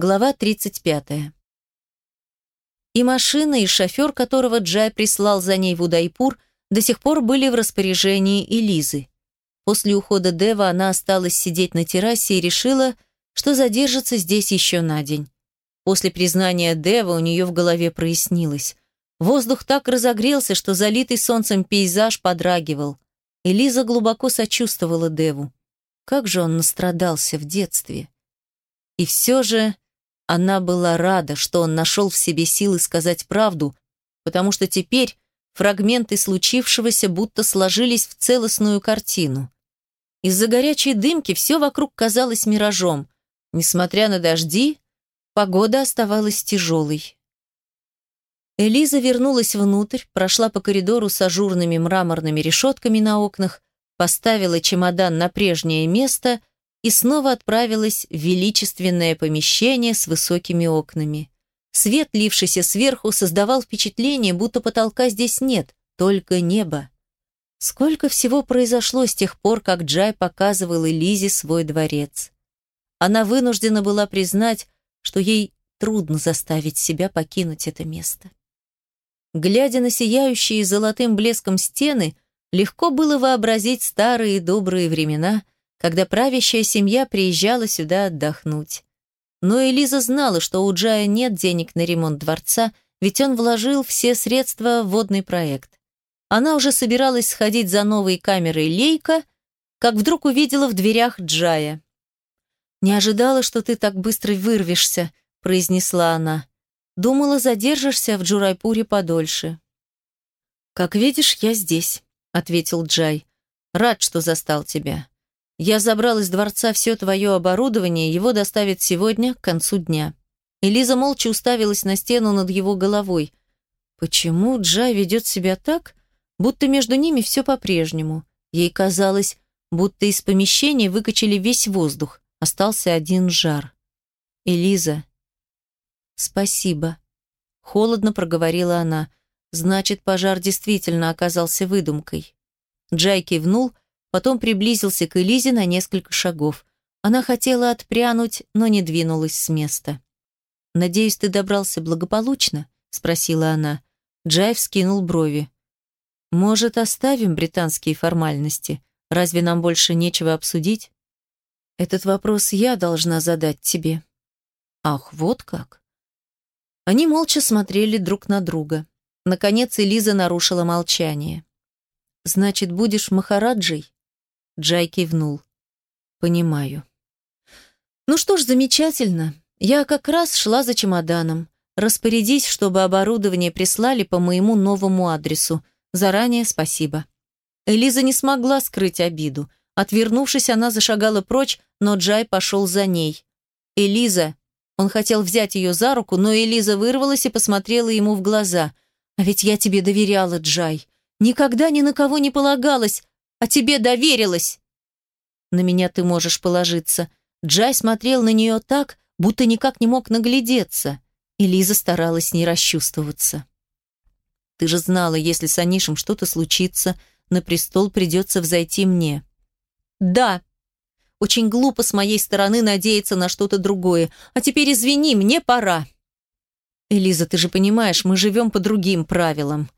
Глава 35. И машина, и шофер, которого Джай прислал за ней в Удайпур, до сих пор были в распоряжении Элизы. После ухода Дева она осталась сидеть на террасе и решила, что задержится здесь еще на день. После признания Дева у нее в голове прояснилось. Воздух так разогрелся, что залитый солнцем пейзаж подрагивал. Элиза глубоко сочувствовала Деву. Как же он настрадался в детстве. И все же она была рада, что он нашел в себе силы сказать правду, потому что теперь фрагменты случившегося будто сложились в целостную картину. Из-за горячей дымки все вокруг казалось миражом. Несмотря на дожди, погода оставалась тяжелой. Элиза вернулась внутрь, прошла по коридору с ажурными мраморными решетками на окнах, поставила чемодан на прежнее место и снова отправилась в величественное помещение с высокими окнами. Свет, лившийся сверху, создавал впечатление, будто потолка здесь нет, только небо. Сколько всего произошло с тех пор, как Джай показывал Элизе свой дворец. Она вынуждена была признать, что ей трудно заставить себя покинуть это место. Глядя на сияющие золотым блеском стены, легко было вообразить старые добрые времена – когда правящая семья приезжала сюда отдохнуть. Но Элиза знала, что у Джая нет денег на ремонт дворца, ведь он вложил все средства в водный проект. Она уже собиралась сходить за новой камерой Лейка, как вдруг увидела в дверях Джая. «Не ожидала, что ты так быстро вырвешься», — произнесла она. «Думала, задержишься в Джурайпуре подольше». «Как видишь, я здесь», — ответил Джай. «Рад, что застал тебя. Я забрал из дворца все твое оборудование, его доставят сегодня, к концу дня». Элиза молча уставилась на стену над его головой. Почему Джай ведет себя так, будто между ними все по-прежнему? Ей казалось, будто из помещения выкачали весь воздух, остался один жар. «Элиза». «Спасибо», — холодно проговорила она. «Значит, пожар действительно оказался выдумкой». Джай кивнул, — потом приблизился к Элизе на несколько шагов. Она хотела отпрянуть, но не двинулась с места. «Надеюсь, ты добрался благополучно?» — спросила она. Джайв скинул брови. «Может, оставим британские формальности? Разве нам больше нечего обсудить?» «Этот вопрос я должна задать тебе». «Ах, вот как!» Они молча смотрели друг на друга. Наконец Элиза нарушила молчание. «Значит, будешь махараджей?» Джай кивнул. «Понимаю». «Ну что ж, замечательно. Я как раз шла за чемоданом. Распорядись, чтобы оборудование прислали по моему новому адресу. Заранее спасибо». Элиза не смогла скрыть обиду. Отвернувшись, она зашагала прочь, но Джай пошел за ней. «Элиза!» Он хотел взять ее за руку, но Элиза вырвалась и посмотрела ему в глаза. «А ведь я тебе доверяла, Джай. Никогда ни на кого не полагалась, а тебе доверилась!» «На меня ты можешь положиться». Джай смотрел на нее так, будто никак не мог наглядеться, и Лиза старалась не расчувствоваться. «Ты же знала, если с Анишем что-то случится, на престол придется взойти мне». «Да», очень глупо с моей стороны надеяться на что-то другое. А теперь извини, мне пора. Элиза, ты же понимаешь, мы живем по другим правилам.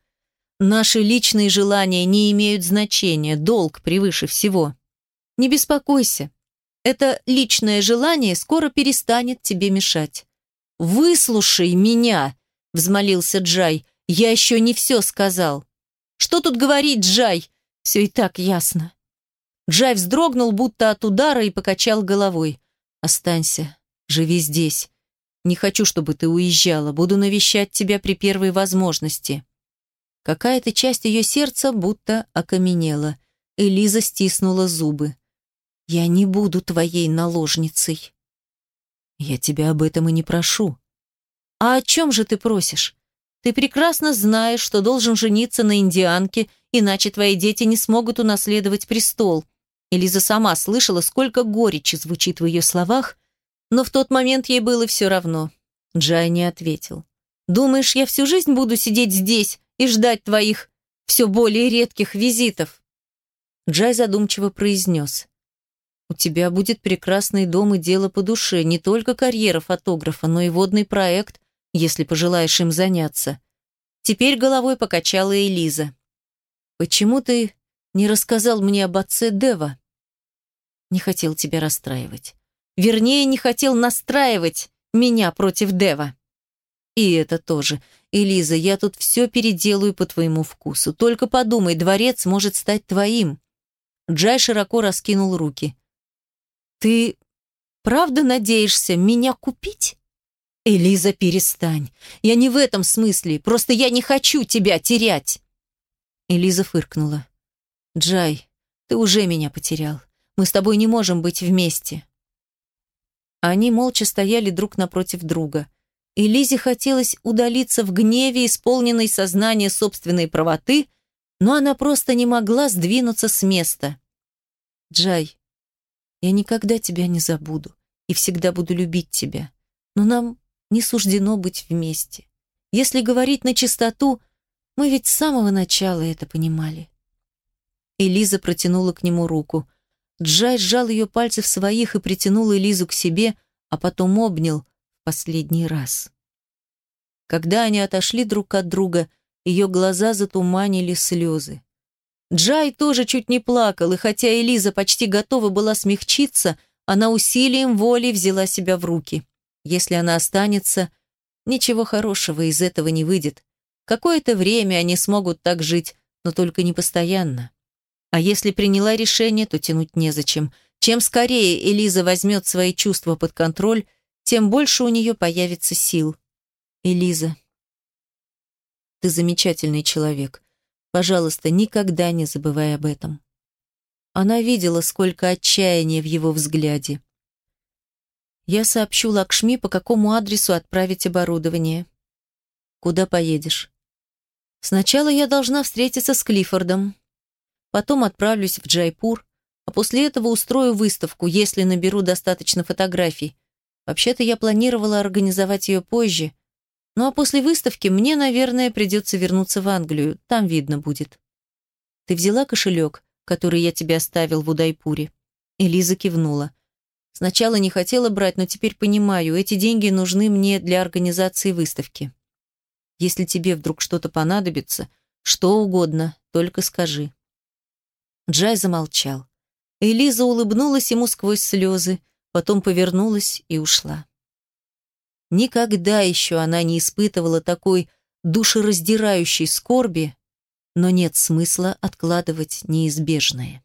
Наши личные желания не имеют значения, долг превыше всего. Не беспокойся. Это личное желание скоро перестанет тебе мешать. «Выслушай меня!» — взмолился Джай. «Я еще не все сказал». «Что тут говорить, Джай? Все и так ясно». Джай вздрогнул, будто от удара, и покачал головой. «Останься, живи здесь. Не хочу, чтобы ты уезжала. Буду навещать тебя при первой возможности». Какая-то часть ее сердца будто окаменела. Элиза стиснула зубы. «Я не буду твоей наложницей». «Я тебя об этом и не прошу». «А о чем же ты просишь? Ты прекрасно знаешь, что должен жениться на индианке, иначе твои дети не смогут унаследовать престол». Элиза сама слышала, сколько горечи звучит в ее словах, но в тот момент ей было все равно. Джай не ответил. «Думаешь, я всю жизнь буду сидеть здесь и ждать твоих все более редких визитов. Джай задумчиво произнес. У тебя будет прекрасный дом и дело по душе, не только карьера фотографа, но и водный проект, если пожелаешь им заняться. Теперь головой покачала Элиза. Почему ты не рассказал мне об отце Дева? Не хотел тебя расстраивать. Вернее, не хотел настраивать меня против Дева. И это тоже. Элиза, я тут все переделаю по твоему вкусу. Только подумай, дворец может стать твоим. Джай широко раскинул руки. Ты правда надеешься меня купить? Элиза, перестань. Я не в этом смысле, просто я не хочу тебя терять. Элиза фыркнула. Джай, ты уже меня потерял. Мы с тобой не можем быть вместе. Они молча стояли друг напротив друга и Лизе хотелось удалиться в гневе, исполненной сознания собственной правоты, но она просто не могла сдвинуться с места. «Джай, я никогда тебя не забуду и всегда буду любить тебя, но нам не суждено быть вместе. Если говорить на чистоту, мы ведь с самого начала это понимали». Элиза протянула к нему руку. Джай сжал ее пальцы в своих и притянул Элизу к себе, а потом обнял, последний раз. Когда они отошли друг от друга, ее глаза затуманили слезы. Джай тоже чуть не плакал, и хотя Элиза почти готова была смягчиться, она усилием воли взяла себя в руки. Если она останется, ничего хорошего из этого не выйдет. Какое-то время они смогут так жить, но только не постоянно. А если приняла решение, то тянуть незачем. Чем скорее Элиза возьмет свои чувства под контроль, тем больше у нее появится сил. Элиза, ты замечательный человек. Пожалуйста, никогда не забывай об этом. Она видела, сколько отчаяния в его взгляде. Я сообщу Лакшми, по какому адресу отправить оборудование. Куда поедешь? Сначала я должна встретиться с Клиффордом. Потом отправлюсь в Джайпур, а после этого устрою выставку, если наберу достаточно фотографий. Вообще-то я планировала организовать ее позже. Ну а после выставки мне, наверное, придется вернуться в Англию. Там видно будет. Ты взяла кошелек, который я тебе оставил в Удайпуре? Элиза кивнула. Сначала не хотела брать, но теперь понимаю, эти деньги нужны мне для организации выставки. Если тебе вдруг что-то понадобится, что угодно, только скажи. Джай замолчал. Элиза улыбнулась ему сквозь слезы, потом повернулась и ушла. Никогда еще она не испытывала такой душераздирающей скорби, но нет смысла откладывать неизбежное.